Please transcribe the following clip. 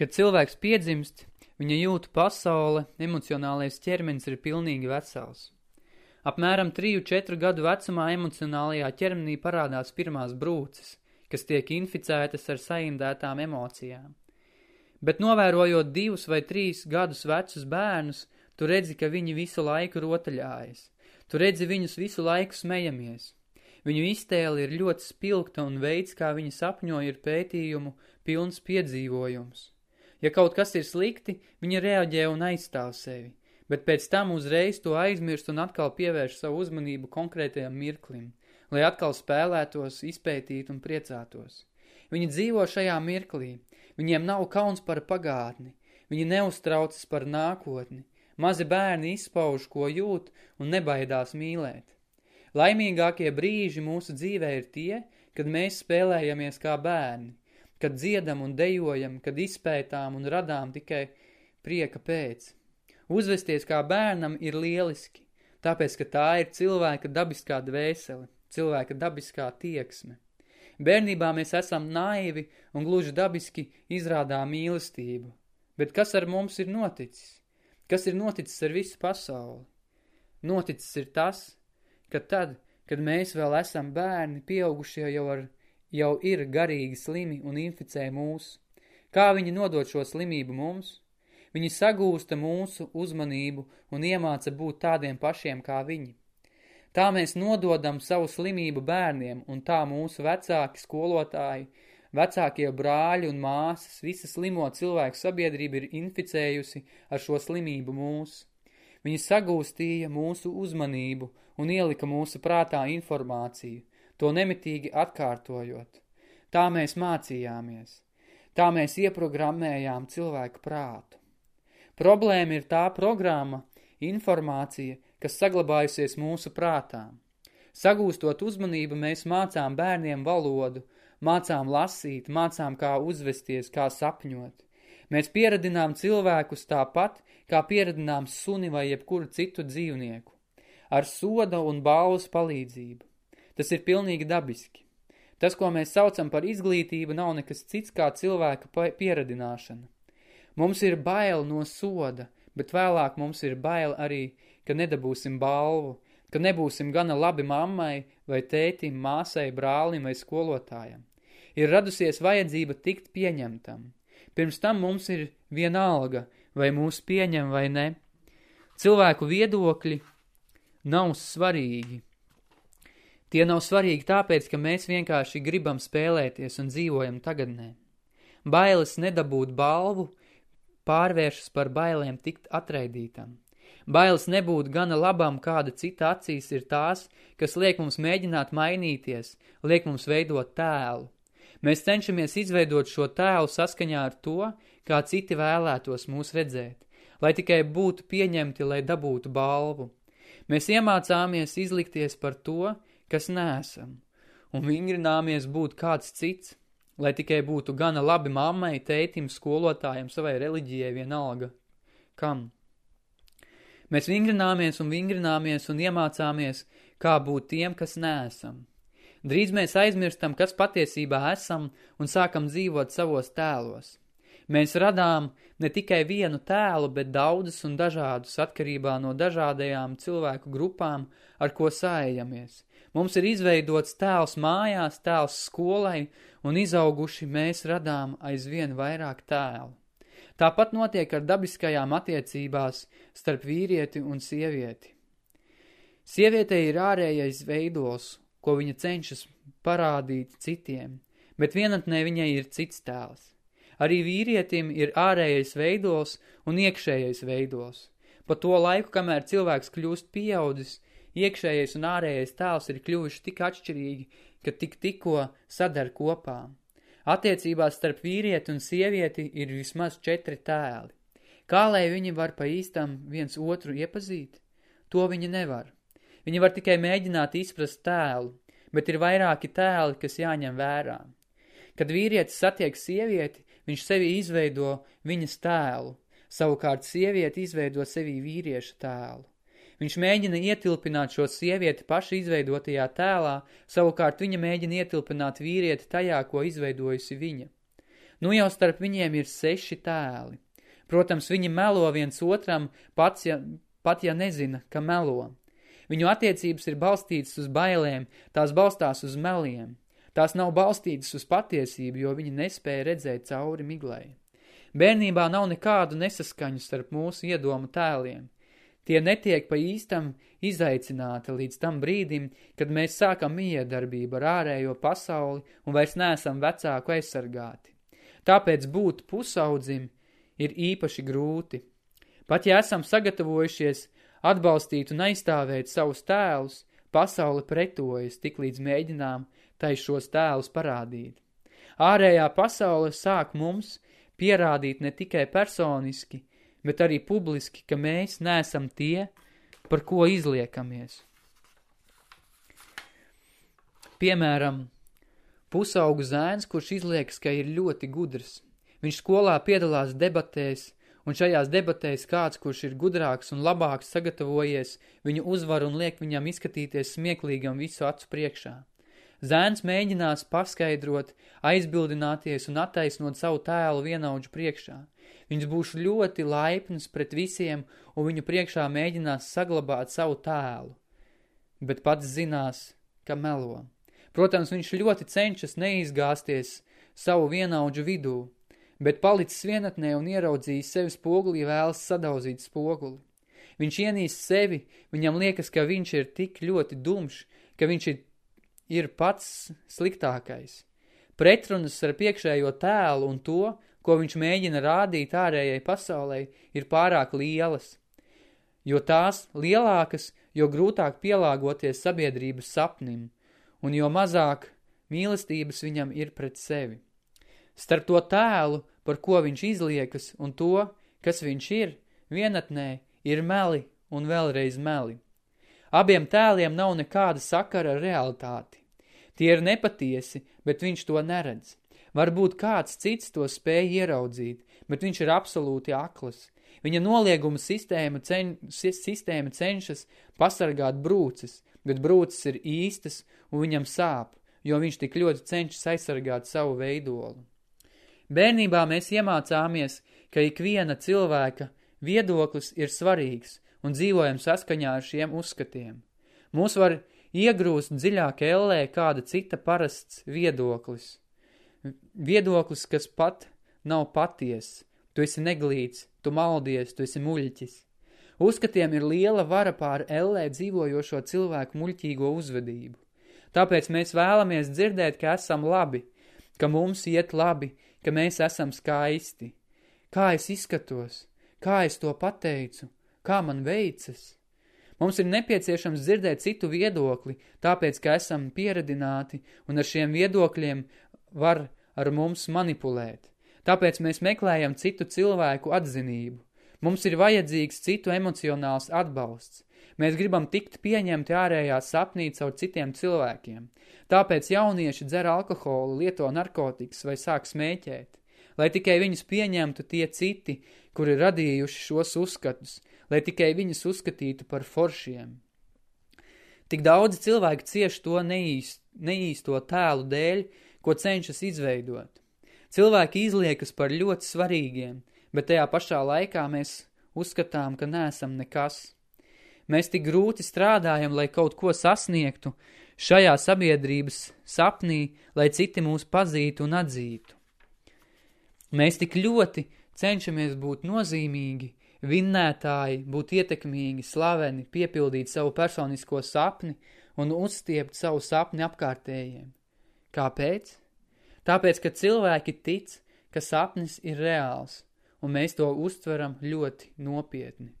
Kad cilvēks piedzimst, viņa jūtu pasaule, emocionālais ķermenis ir pilnīgi vesels. Apmēram 3-4 gadu vecumā emocionālajā ķermenī parādās pirmās brūces, kas tiek inficētas ar saindētām emocijām. Bet novērojot divus vai trīs gadus vecus bērnus, tu redzi, ka viņi visu laiku rotaļājas. Tu redzi viņus visu laiku smejamies. Viņu iztēle ir ļoti spilgta un veids, kā viņi sapņo, ir pētījumu pilns piedzīvojums. Ja kaut kas ir slikti, viņi reaģē un aizstāv sevi, bet pēc tam uzreiz to aizmirst un atkal pievērš savu uzmanību konkrētajam mirklim, lai atkal spēlētos, izpētītu un priecātos. Viņi dzīvo šajā mirklī, viņiem nav kauns par pagātni, viņi neuztraucas par nākotni, mazi bērni izpauž, ko jūt un nebaidās mīlēt. Laimīgākie brīži mūsu dzīvē ir tie, kad mēs spēlējamies kā bērni, kad dziedam un dejojam, kad izpētām un radām tikai prieka pēc. Uzvesties kā bērnam ir lieliski, tāpēc, ka tā ir cilvēka dabiskā dvēsele, cilvēka dabiskā tieksme. Bērnībā mēs esam naivi un gluži dabiski izrādām mīlestību. Bet kas ar mums ir noticis? Kas ir noticis ar visu pasauli? Noticis ir tas, ka tad, kad mēs vēl esam bērni, pieaugušie jau ar jau ir garīgi slimi un inficē mūs. Kā viņi nodot šo slimību mums? Viņi sagūsta mūsu uzmanību un iemāca būt tādiem pašiem kā viņi. Tā mēs nododam savu slimību bērniem, un tā mūsu vecāki skolotāji, vecākie brāļi un māsas, visa slimo cilvēku sabiedrība ir inficējusi ar šo slimību mūs. Viņi sagūstīja mūsu uzmanību un ielika mūsu prātā informāciju, to nemitīgi atkārtojot. Tā mēs mācījāmies. Tā mēs ieprogrammējām cilvēku prātu. Problēma ir tā programma, informācija, kas saglabājusies mūsu prātā. Sagūstot uzmanību, mēs mācām bērniem valodu, mācām lasīt, mācām kā uzvesties, kā sapņot. Mēs pieradinām cilvēkus tāpat, kā pieradinām suni vai jebkuru citu dzīvnieku, ar soda un balvas palīdzību. Tas ir pilnīgi dabiski. Tas, ko mēs saucam par izglītību, nav nekas cits kā cilvēka pieradināšana. Mums ir bail no soda, bet vēlāk mums ir bail arī, ka nedabūsim balvu, ka nebūsim gana labi mammai vai tētim, māsai, brālim vai skolotājam. Ir radusies vajadzība tikt pieņemtam. Pirms tam mums ir vienalga, vai mūs pieņem vai ne. Cilvēku viedokļi nav svarīgi. Tie nav svarīgi tāpēc, ka mēs vienkārši gribam spēlēties un dzīvojam tagadnē. Bailes nedabūt balvu pārvēršas par bailēm tikt atraidītam. Bailes nebūt gana labam kāda cita acīs ir tās, kas liek mums mēģināt mainīties, liek mums veidot tēlu. Mēs cenšamies izveidot šo tēlu saskaņā ar to, kā citi vēlētos mūs redzēt, lai tikai būtu pieņemti, lai dabūtu balvu. Mēs iemācāmies izlikties par to, kas neesam, un vingrināmies būt kāds cits, lai tikai būtu gana labi mammai, tētim, skolotājiem, savai reliģijai vienalga. Kam? Mēs vingrināmies un vingrināmies un iemācāmies, kā būt tiem, kas neesam. Drīz mēs aizmirstam, kas patiesībā esam un sākam dzīvot savos tēlos. Mēs radām ne tikai vienu tēlu, bet daudzus un dažādus atkarībā no dažādajām cilvēku grupām, ar ko sājamies. Mums ir izveidots tēls mājās, tēls skolai, un izauguši mēs radām aizvien vairāk tēlu. Tāpat notiek ar dabiskajām attiecībās starp vīrieti un sievieti. Sievietei ir ārējais veidos, ko viņa cenšas parādīt citiem, bet vienatnē viņai ir cits tēls. Arī vīrietim ir ārējais veidos un iekšējais veidos. Pa to laiku, kamēr cilvēks kļūst pieaudzis, iekšējais un ārējais tēls ir kļuvuši tik atšķirīgi, ka tik tikko sadar kopā. Attiecībās starp vīrieti un sievieti ir vismaz četri tēli. Kā lai viņi var pa īstam viens otru iepazīt? To viņi nevar. Viņi var tikai mēģināt izprast tēlu, bet ir vairāki tēli, kas jāņem vērā. Kad vīrietis satiek sievieti, viņš sevi izveido viņas tēlu, savukārt sievieti izveido sevi vīrieša tēlu. Viņš mēģina ietilpināt šo sievieti paši izveidotajā tēlā, savukārt viņa mēģina ietilpināt vīrieti tajā, ko izveidojusi viņa. Nu jau starp viņiem ir seši tēli. Protams, viņi melo viens otram, pats ja, pat ja nezina, ka melo. Viņu attiecības ir balstītas uz bailēm, tās balstās uz meliem. Tās nav balstītas uz patiesību, jo viņi nespēja redzēt cauri miglai. Bērnībā nav nekādu nesaskaņu starp mūsu iedomu tēliem. Tie netiek pa īstam izaicināti līdz tam brīdim, kad mēs sākam miedarbību ar ārējo pasauli un vairs neesam vecāku aizsargāti. Tāpēc būt pusaudzim ir īpaši grūti. Pat ja esam sagatavojušies atbalstīt un aizstāvēt savus tēlus, pasaule pretojas tik līdz mēģinām tai šos tēlus parādīt. Ārējā pasaule sāk mums pierādīt ne tikai personiski, bet arī publiski, ka mēs neesam tie, par ko izliekamies. Piemēram, pusaugu zēns, kurš izliekas, ka ir ļoti gudrs. Viņš skolā piedalās debatēs, un šajās debatēs kāds, kurš ir gudrāks un labāks sagatavojies, viņu uzvar un liek viņam izskatīties smieklīgam visu acu priekšā. Zēns mēģinās paskaidrot, aizbildināties un attaisnot savu tēlu vienaudžu priekšā. Viņš būs ļoti laipns pret visiem un viņu priekšā mēģinās saglabāt savu tēlu. Bet pats zinās, ka melo. Protams, viņš ļoti cenšas neizgāsties savu vienaudžu vidū, bet palicis vienatnē un ieraudzījis sevi spogulī vēlas sadauzīt spoguli. Viņš ienīst sevi, viņam liekas, ka viņš ir tik ļoti dumšs, ka viņš ir ir pats sliktākais. Pretrunas ar piekšējo tēlu un to, ko viņš mēģina rādīt ārējai pasaulē, ir pārāk lielas. Jo tās lielākas, jo grūtāk pielāgoties sabiedrības sapnim, un jo mazāk mīlestības viņam ir pret sevi. Starp to tēlu, par ko viņš izliekas, un to, kas viņš ir, vienatnē ir meli un vēlreiz meli. Abiem tēliem nav nekāda sakara ar realitāti. Tie ir nepatiesi, bet viņš to neredz. Varbūt kāds cits to spēja ieraudzīt, bet viņš ir absolūti aklas. Viņa nolieguma sistēma, ceņ, sistēma cenšas pasargāt brūces, bet brūces ir īstas un viņam sāp, jo viņš tik ļoti cenšas aizsargāt savu veidolu. Bērnībā mēs iemācāmies, ka ikviena cilvēka viedoklis ir svarīgs un dzīvojam saskaņā ar šiem uzskatiem. Mūs var Iegrūst dziļāk ellē kāda cita parasts viedoklis. Viedoklis, kas pat nav paties. Tu esi neglīts, tu maldies, tu esi muļķis. Uzskatiem ir liela vara pār ellē dzīvojošo cilvēku muļķīgo uzvedību. Tāpēc mēs vēlamies dzirdēt, ka esam labi, ka mums iet labi, ka mēs esam skaisti. Kā es izskatos? Kā es to pateicu? Kā man veicas? Mums ir nepieciešams dzirdēt citu viedokli, tāpēc, ka esam pieredināti un ar šiem viedokļiem var ar mums manipulēt. Tāpēc mēs meklējam citu cilvēku atzinību. Mums ir vajadzīgs citu emocionāls atbalsts. Mēs gribam tikt pieņemti ārējā sapnī caur citiem cilvēkiem. Tāpēc jaunieši dzer alkoholu, lieto narkotikas vai sāk smēķēt. Lai tikai viņus pieņemtu tie citi, kuri radījuši šos uzskatus, lai tikai viņus uzskatītu par foršiem. Tik daudzi cilvēki cieši to neīst, neīsto tēlu dēļ, ko cenšas izveidot. Cilvēki izliekas par ļoti svarīgiem, bet tajā pašā laikā mēs uzskatām, ka neesam nekas. Mēs tik grūti strādājam, lai kaut ko sasniegtu šajā sabiedrības sapnī, lai citi mūs pazītu un atzītu. Mēs tik ļoti cenšamies būt nozīmīgi, vinnētāji, būt ietekmīgi, slaveni, piepildīt savu personisko sapni un uzstiept savu sapni apkārtējiem. Kāpēc? Tāpēc, ka cilvēki tic, ka sapnis ir reāls, un mēs to uztveram ļoti nopietni.